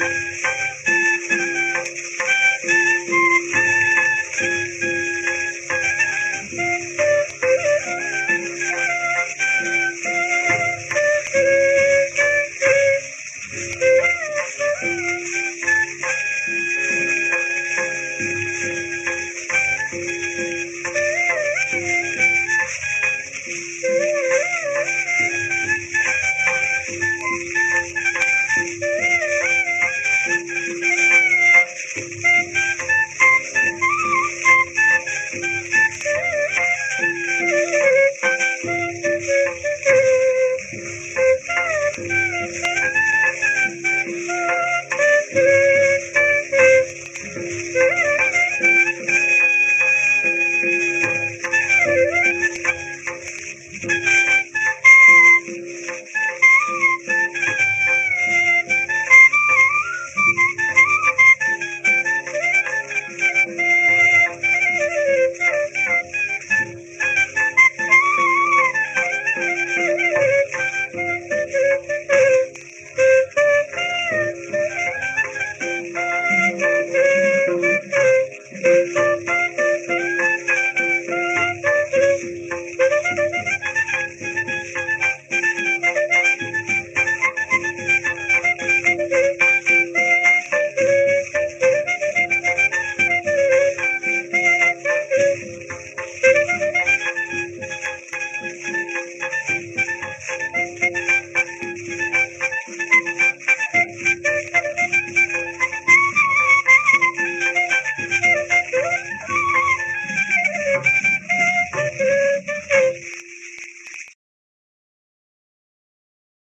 Música